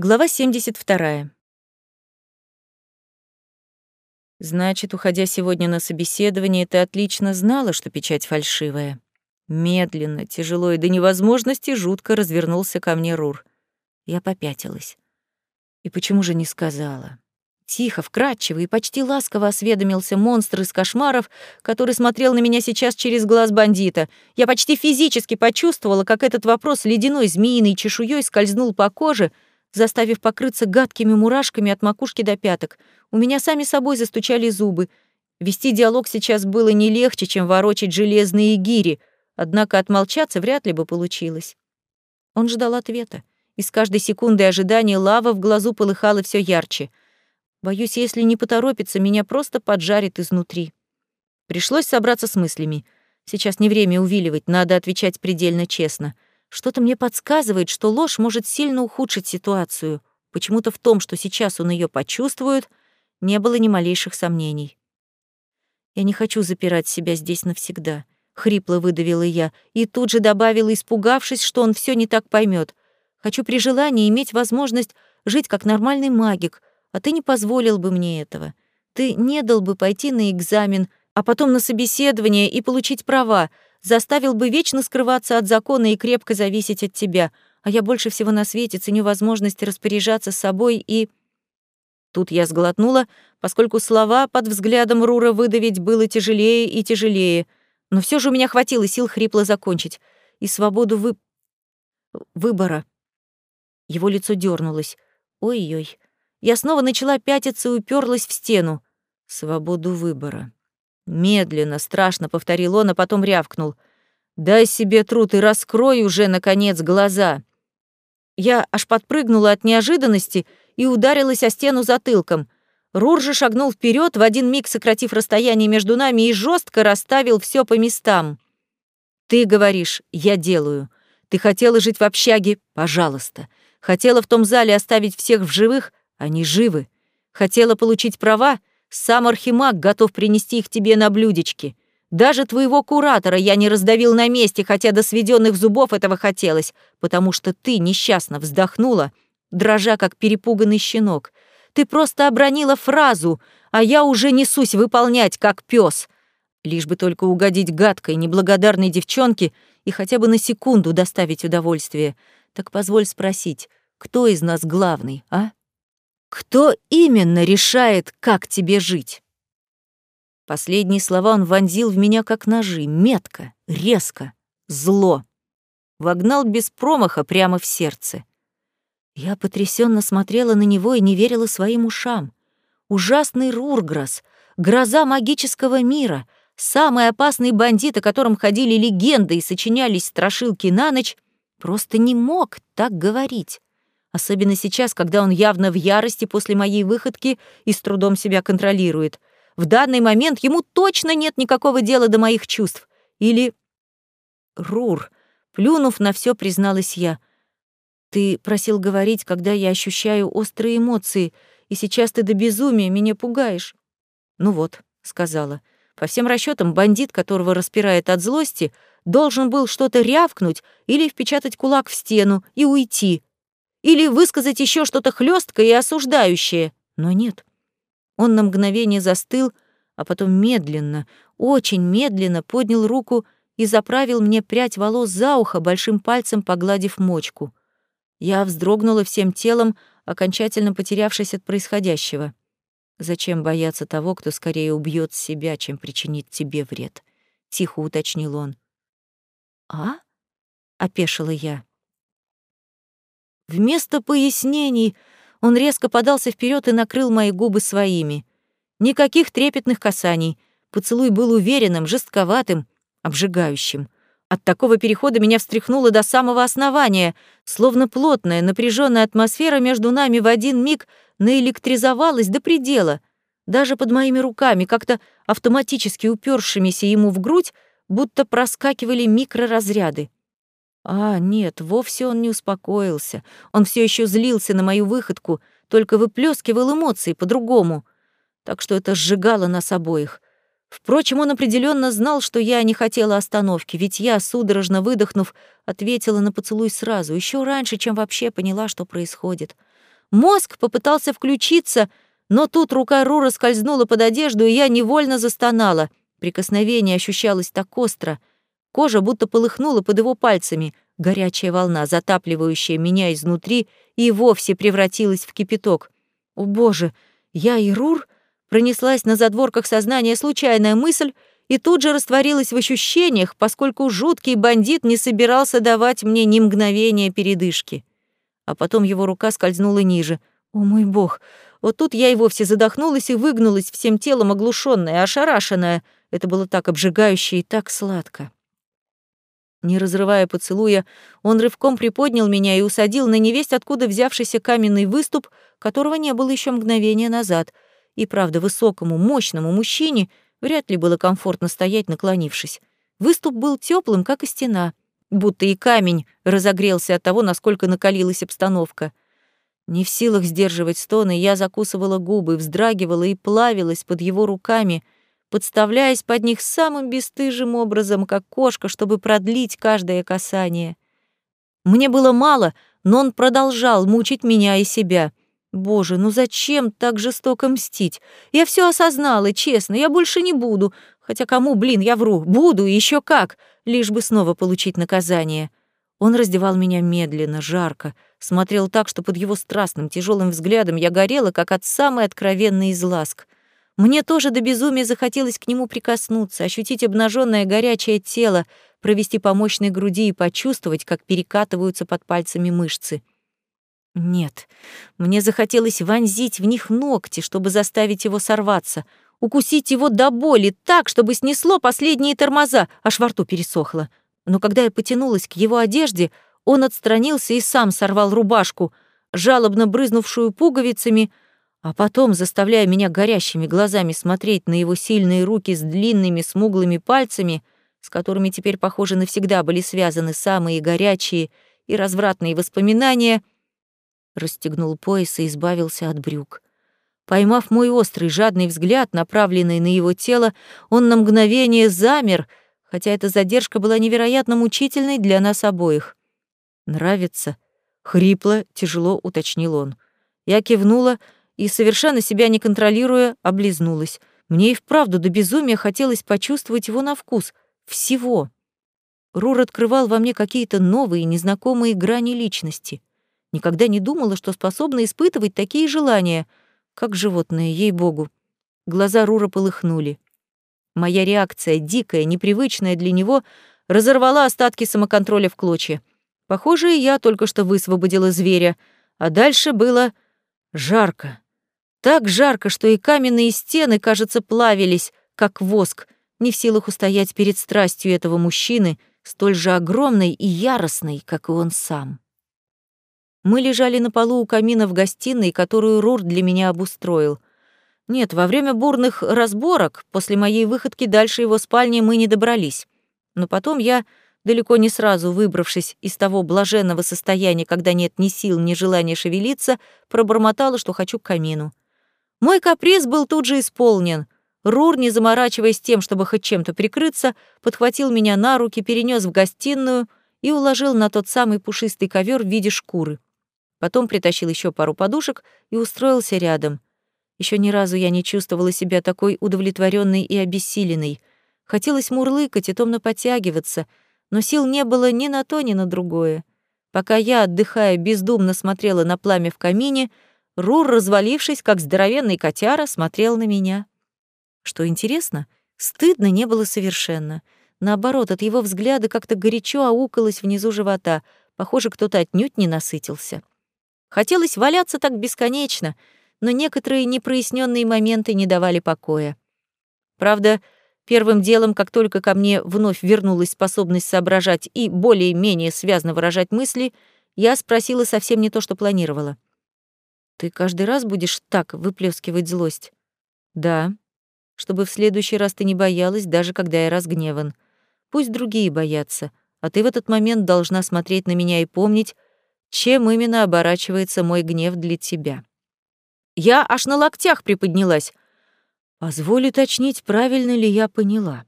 Глава 72. Значит, уходя сегодня на собеседование, ты отлично знала, что печать фальшивая. Медленно, тяжело и до невозможности жутко развернулся ко мне Рур. Я попятилась. И почему же не сказала? Тихо, вкрадчиво и почти ласково осведомился монстр из кошмаров, который смотрел на меня сейчас через глаз бандита. Я почти физически почувствовала, как этот вопрос ледяной змеиной чешуей скользнул по коже — заставив покрыться гадкими мурашками от макушки до пяток. У меня сами собой застучали зубы. Вести диалог сейчас было не легче, чем ворочать железные гири, однако отмолчаться вряд ли бы получилось. Он ждал ответа, и с каждой секундой ожидания лава в глазу полыхала все ярче. Боюсь, если не поторопится, меня просто поджарит изнутри. Пришлось собраться с мыслями. Сейчас не время увиливать, надо отвечать предельно честно — что-то мне подсказывает, что ложь может сильно ухудшить ситуацию. Почему-то в том, что сейчас он ее почувствует, не было ни малейших сомнений. «Я не хочу запирать себя здесь навсегда», — хрипло выдавила я, и тут же добавила, испугавшись, что он все не так поймет. «Хочу при желании иметь возможность жить как нормальный магик, а ты не позволил бы мне этого. Ты не дал бы пойти на экзамен, а потом на собеседование и получить права, заставил бы вечно скрываться от закона и крепко зависеть от тебя, а я больше всего на свете ценю возможность распоряжаться собой и... Тут я сглотнула, поскольку слова под взглядом Рура выдавить было тяжелее и тяжелее, но все же у меня хватило сил хрипло закончить. И свободу вы... выбора. Его лицо дернулось. Ой-ой. Я снова начала пятиться и уперлась в стену. Свободу выбора. Медленно, страшно повторил он, а потом рявкнул. «Дай себе труд и раскрой уже, наконец, глаза!» Я аж подпрыгнула от неожиданности и ударилась о стену затылком. Рур же шагнул вперед, в один миг сократив расстояние между нами и жестко расставил все по местам. «Ты говоришь, я делаю. Ты хотела жить в общаге? Пожалуйста. Хотела в том зале оставить всех в живых? Они живы. Хотела получить права? Сам Архимаг готов принести их тебе на блюдечке. Даже твоего куратора я не раздавил на месте, хотя до сведенных зубов этого хотелось, потому что ты несчастно вздохнула, дрожа как перепуганный щенок. Ты просто обронила фразу, а я уже несусь выполнять, как пес. Лишь бы только угодить гадкой, неблагодарной девчонке и хотя бы на секунду доставить удовольствие. Так позволь спросить, кто из нас главный, а? Кто именно решает, как тебе жить? Последние слова он вонзил в меня как ножи, метко, резко, зло. Вогнал без промаха прямо в сердце. Я потрясенно смотрела на него и не верила своим ушам. Ужасный Рурграс, гроза магического мира, самый опасный бандит, о котором ходили легенды и сочинялись страшилки на ночь, просто не мог так говорить. Особенно сейчас, когда он явно в ярости после моей выходки и с трудом себя контролирует. В данный момент ему точно нет никакого дела до моих чувств. Или... Рур, плюнув на все, призналась я. Ты просил говорить, когда я ощущаю острые эмоции, и сейчас ты до безумия меня пугаешь. Ну вот, сказала. По всем расчетам, бандит, которого распирает от злости, должен был что-то рявкнуть или впечатать кулак в стену и уйти, или высказать еще что-то хлесткое и осуждающее. Но нет. Он на мгновение застыл, а потом медленно, очень медленно поднял руку и заправил мне прядь волос за ухо, большим пальцем погладив мочку. Я вздрогнула всем телом, окончательно потерявшись от происходящего. Зачем бояться того, кто скорее убьет себя, чем причинит тебе вред? Тихо уточнил он. А? опешила я. Вместо пояснений он резко подался вперед и накрыл мои губы своими. Никаких трепетных касаний. Поцелуй был уверенным, жестковатым, обжигающим. От такого перехода меня встряхнуло до самого основания, словно плотная, напряженная атмосфера между нами в один миг наэлектризовалась до предела. Даже под моими руками, как-то автоматически упершимися ему в грудь, будто проскакивали микроразряды. А, нет, вовсе он не успокоился. Он все еще злился на мою выходку, только выплескивал эмоции по-другому. Так что это сжигало нас обоих. Впрочем, он определенно знал, что я не хотела остановки, ведь я, судорожно выдохнув, ответила на поцелуй сразу, еще раньше, чем вообще поняла, что происходит. Мозг попытался включиться, но тут рука Рура скользнула под одежду, и я невольно застонала. Прикосновение ощущалось так остро. Кожа будто полыхнула под его пальцами. Горячая волна, затапливающая меня изнутри, и вовсе превратилась в кипяток. О боже, я и Рур? Пронеслась на задворках сознания случайная мысль и тут же растворилась в ощущениях, поскольку жуткий бандит не собирался давать мне ни мгновения передышки. А потом его рука скользнула ниже. О мой бог! Вот тут я и вовсе задохнулась и выгнулась всем телом оглушённая, ошарашенная. Это было так обжигающе и так сладко. Не разрывая поцелуя, он рывком приподнял меня и усадил на невесть, откуда взявшийся каменный выступ, которого не было еще мгновения назад. И правда, высокому, мощному мужчине вряд ли было комфортно стоять, наклонившись. Выступ был теплым, как и стена, будто и камень разогрелся от того, насколько накалилась обстановка. Не в силах сдерживать стоны, я закусывала губы, вздрагивала и плавилась под его руками — подставляясь под них самым бесстыжим образом, как кошка, чтобы продлить каждое касание. Мне было мало, но он продолжал мучить меня и себя. Боже, ну зачем так жестоко мстить? Я все осознала, честно, я больше не буду. Хотя кому, блин, я вру, буду, еще как, лишь бы снова получить наказание. Он раздевал меня медленно, жарко, смотрел так, что под его страстным, тяжелым взглядом я горела, как от самой откровенной из ласк — мне тоже до безумия захотелось к нему прикоснуться, ощутить обнаженное горячее тело, провести по мощной груди и почувствовать, как перекатываются под пальцами мышцы. Нет, мне захотелось вонзить в них ногти, чтобы заставить его сорваться, укусить его до боли так, чтобы снесло последние тормоза, аж во рту пересохло. Но когда я потянулась к его одежде, он отстранился и сам сорвал рубашку, жалобно брызнувшую пуговицами — а потом, заставляя меня горящими глазами смотреть на его сильные руки с длинными смуглыми пальцами, с которыми теперь, похоже, навсегда были связаны самые горячие и развратные воспоминания, расстегнул пояс и избавился от брюк. Поймав мой острый, жадный взгляд, направленный на его тело, он на мгновение замер, хотя эта задержка была невероятно мучительной для нас обоих. «Нравится?» — хрипло, тяжело уточнил он. Я кивнула, — и, совершенно себя не контролируя, облизнулась. Мне и вправду до безумия хотелось почувствовать его на вкус. Всего. Рур открывал во мне какие-то новые, незнакомые грани личности. Никогда не думала, что способна испытывать такие желания, как животные, ей-богу. Глаза Рура полыхнули. Моя реакция, дикая, непривычная для него, разорвала остатки самоконтроля в клочья. Похоже, я только что высвободила зверя, а дальше было жарко, так жарко, что и каменные стены, кажется, плавились, как воск, не в силах устоять перед страстью этого мужчины, столь же огромной и яростной, как и он сам. Мы лежали на полу у камина в гостиной, которую Рур для меня обустроил. Нет, во время бурных разборок, после моей выходки дальше его спальни мы не добрались. Но потом я, далеко не сразу выбравшись из того блаженного состояния, когда нет ни сил, ни желания шевелиться, пробормотала, что хочу к камину. Мой каприз был тут же исполнен. Рур, не заморачиваясь тем, чтобы хоть чем-то прикрыться, подхватил меня на руки, перенес в гостиную и уложил на тот самый пушистый ковер в виде шкуры. Потом притащил еще пару подушек и устроился рядом. Еще ни разу я не чувствовала себя такой удовлетворенной и обессиленной. Хотелось мурлыкать и томно подтягиваться, но сил не было ни на то, ни на другое. Пока я, отдыхая, бездумно смотрела на пламя в камине — Рур, развалившись, как здоровенный котяра, смотрел на меня. Что интересно, стыдно не было совершенно. Наоборот, от его взгляда как-то горячо аукалось внизу живота. Похоже, кто-то отнюдь не насытился. Хотелось валяться так бесконечно, но некоторые непроясненные моменты не давали покоя. Правда, первым делом, как только ко мне вновь вернулась способность соображать и более-менее связно выражать мысли, я спросила совсем не то, что планировала. Ты каждый раз будешь так выплескивать злость? Да. Чтобы в следующий раз ты не боялась, даже когда я разгневан. Пусть другие боятся, а ты в этот момент должна смотреть на меня и помнить, чем именно оборачивается мой гнев для тебя. Я аж на локтях приподнялась. Позволь уточнить, правильно ли я поняла.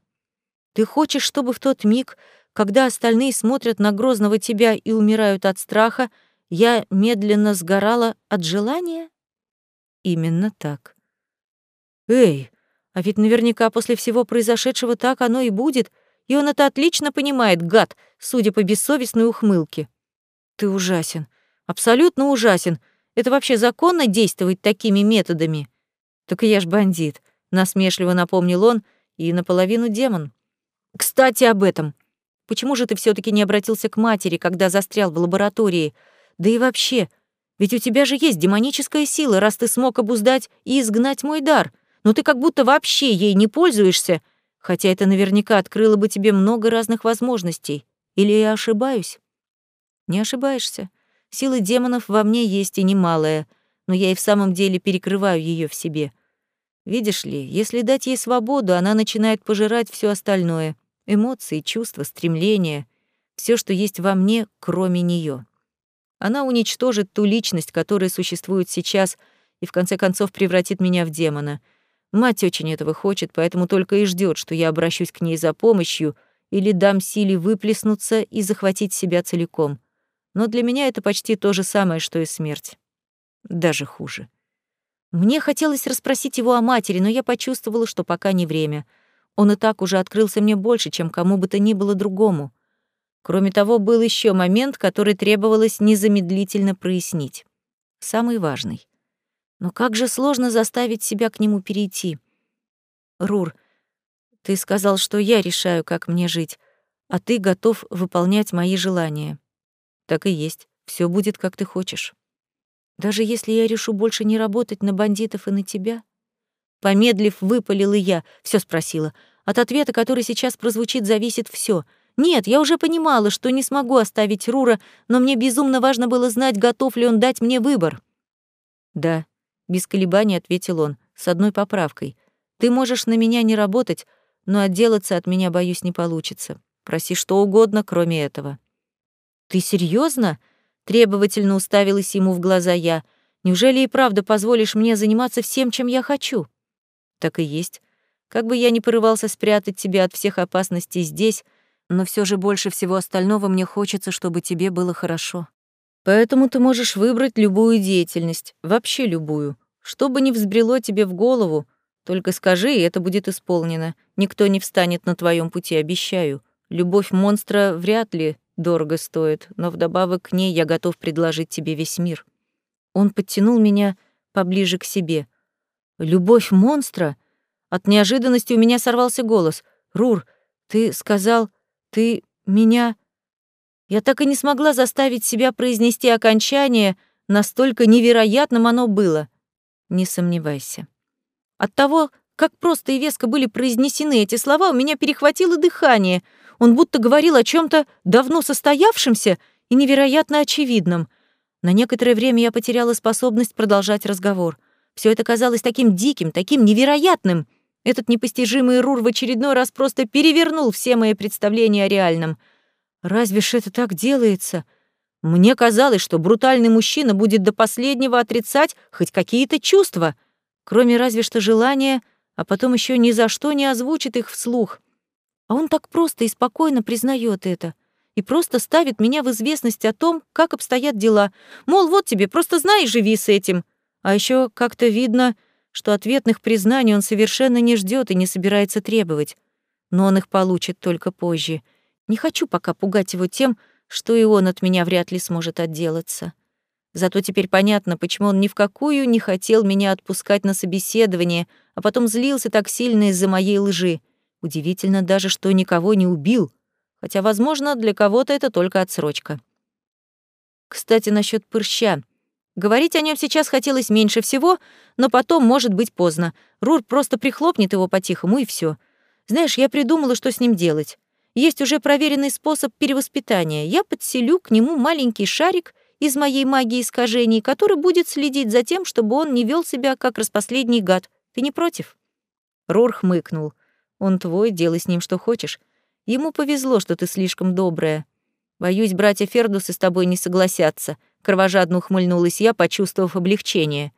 Ты хочешь, чтобы в тот миг, когда остальные смотрят на грозного тебя и умирают от страха, Я медленно сгорала от желания? Именно так. Эй, а ведь наверняка после всего произошедшего так оно и будет, и он это отлично понимает, гад, судя по бессовестной ухмылке. Ты ужасен, абсолютно ужасен. Это вообще законно действовать такими методами? Так я ж бандит, насмешливо напомнил он, и наполовину демон. Кстати, об этом. Почему же ты все таки не обратился к матери, когда застрял в лаборатории? Да и вообще, ведь у тебя же есть демоническая сила, раз ты смог обуздать и изгнать мой дар. Но ты как будто вообще ей не пользуешься, хотя это наверняка открыло бы тебе много разных возможностей. Или я ошибаюсь? Не ошибаешься. Силы демонов во мне есть и немалая, но я и в самом деле перекрываю ее в себе. Видишь ли, если дать ей свободу, она начинает пожирать все остальное — эмоции, чувства, стремления, все, что есть во мне, кроме нее. Она уничтожит ту личность, которая существует сейчас, и в конце концов превратит меня в демона. Мать очень этого хочет, поэтому только и ждет, что я обращусь к ней за помощью или дам силе выплеснуться и захватить себя целиком. Но для меня это почти то же самое, что и смерть. Даже хуже. Мне хотелось расспросить его о матери, но я почувствовала, что пока не время. Он и так уже открылся мне больше, чем кому бы то ни было другому. Кроме того, был еще момент, который требовалось незамедлительно прояснить. Самый важный. Но как же сложно заставить себя к нему перейти. Рур, ты сказал, что я решаю, как мне жить, а ты готов выполнять мои желания. Так и есть. Все будет, как ты хочешь. Даже если я решу больше не работать на бандитов и на тебя? Помедлив, выпалила я, все спросила. От ответа, который сейчас прозвучит, зависит все — нет, я уже понимала, что не смогу оставить Рура, но мне безумно важно было знать, готов ли он дать мне выбор. «Да», — без колебаний ответил он, с одной поправкой. «Ты можешь на меня не работать, но отделаться от меня, боюсь, не получится. Проси что угодно, кроме этого». «Ты серьезно? требовательно уставилась ему в глаза я. «Неужели и правда позволишь мне заниматься всем, чем я хочу?» «Так и есть. Как бы я ни порывался спрятать тебя от всех опасностей здесь, но все же больше всего остального мне хочется, чтобы тебе было хорошо. Поэтому ты можешь выбрать любую деятельность, вообще любую. Что бы ни взбрело тебе в голову, только скажи, и это будет исполнено. Никто не встанет на твоем пути, обещаю. Любовь монстра вряд ли дорого стоит, но вдобавок к ней я готов предложить тебе весь мир. Он подтянул меня поближе к себе. Любовь монстра? От неожиданности у меня сорвался голос. Рур, ты сказал... Ты меня... Я так и не смогла заставить себя произнести окончание, настолько невероятным оно было. Не сомневайся. От того, как просто и веско были произнесены эти слова, у меня перехватило дыхание. Он будто говорил о чем то давно состоявшемся и невероятно очевидном. На некоторое время я потеряла способность продолжать разговор. Все это казалось таким диким, таким невероятным — этот непостижимый Рур в очередной раз просто перевернул все мои представления о реальном. Разве ж это так делается? Мне казалось, что брутальный мужчина будет до последнего отрицать хоть какие-то чувства, кроме разве что желания, а потом еще ни за что не озвучит их вслух. А он так просто и спокойно признает это и просто ставит меня в известность о том, как обстоят дела. Мол, вот тебе, просто знай и живи с этим. А еще как-то видно, что ответных признаний он совершенно не ждет и не собирается требовать. Но он их получит только позже. Не хочу пока пугать его тем, что и он от меня вряд ли сможет отделаться. Зато теперь понятно, почему он ни в какую не хотел меня отпускать на собеседование, а потом злился так сильно из-за моей лжи. Удивительно даже, что никого не убил, хотя, возможно, для кого-то это только отсрочка. Кстати, насчет прыща. Говорить о нем сейчас хотелось меньше всего, но потом может быть поздно. Рур просто прихлопнет его по-тихому, и все. Знаешь, я придумала, что с ним делать. Есть уже проверенный способ перевоспитания. Я подселю к нему маленький шарик из моей магии искажений, который будет следить за тем, чтобы он не вел себя как распоследний гад. Ты не против?» Рур хмыкнул. «Он твой, делай с ним что хочешь. Ему повезло, что ты слишком добрая. Боюсь, братья Фердусы с тобой не согласятся». Кровожадно ухмыльнулась я, почувствовав облегчение.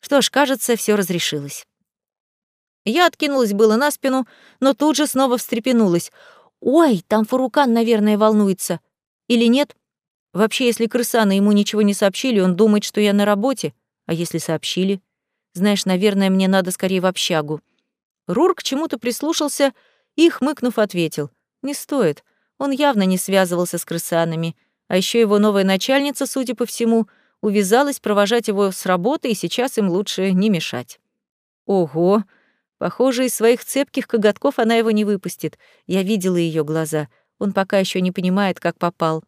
Что ж, кажется, все разрешилось. Я откинулась было на спину, но тут же снова встрепенулась. «Ой, там Фурукан, наверное, волнуется. Или нет?» Вообще, если крысаны ему ничего не сообщили, он думает, что я на работе. А если сообщили? Знаешь, наверное, мне надо скорее в общагу. Рур к чему-то прислушался и, хмыкнув, ответил. Не стоит. Он явно не связывался с крысанами. А еще его новая начальница, судя по всему, увязалась провожать его с работы, и сейчас им лучше не мешать. Ого! Похоже, из своих цепких коготков она его не выпустит. Я видела ее глаза. Он пока еще не понимает, как попал.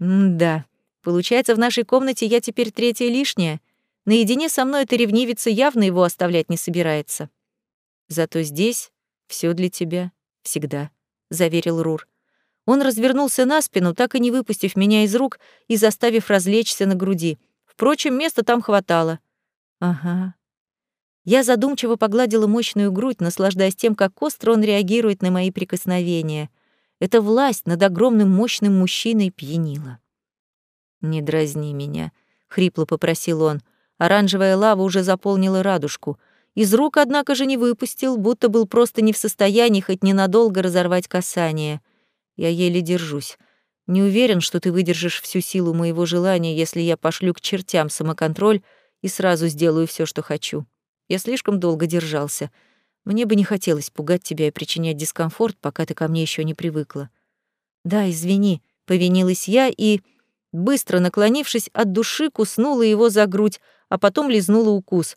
М-да. Получается, в нашей комнате я теперь третья лишняя. Наедине со мной эта ревнивица явно его оставлять не собирается. Зато здесь все для тебя всегда, заверил Рур. Он развернулся на спину, так и не выпустив меня из рук и заставив развлечься на груди. Впрочем, места там хватало. Ага. Я задумчиво погладила мощную грудь, наслаждаясь тем, как остро он реагирует на мои прикосновения. Эта власть над огромным мощным мужчиной пьянила. «Не дразни меня», — хрипло попросил он. Оранжевая лава уже заполнила радужку. Из рук, однако же, не выпустил, будто был просто не в состоянии хоть ненадолго разорвать касание. Я еле держусь. Не уверен, что ты выдержишь всю силу моего желания, если я пошлю к чертям самоконтроль и сразу сделаю все, что хочу. Я слишком долго держался. Мне бы не хотелось пугать тебя и причинять дискомфорт, пока ты ко мне еще не привыкла. Да, извини, повинилась я и, быстро наклонившись от души, куснула его за грудь, а потом лизнула укус.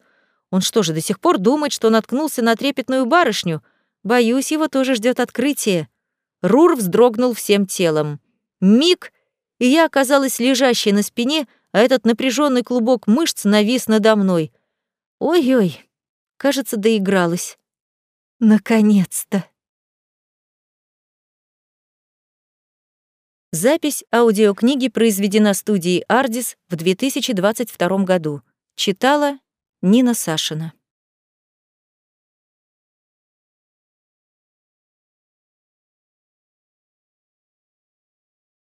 Он что же, до сих пор думает, что наткнулся на трепетную барышню? Боюсь, его тоже ждет открытие. Рур вздрогнул всем телом. Миг, и я оказалась лежащей на спине, а этот напряженный клубок мышц навис надо мной. Ой-ой, кажется, доигралась. Наконец-то. Запись аудиокниги произведена студией «Ардис» в 2022 году. Читала Нина Сашина.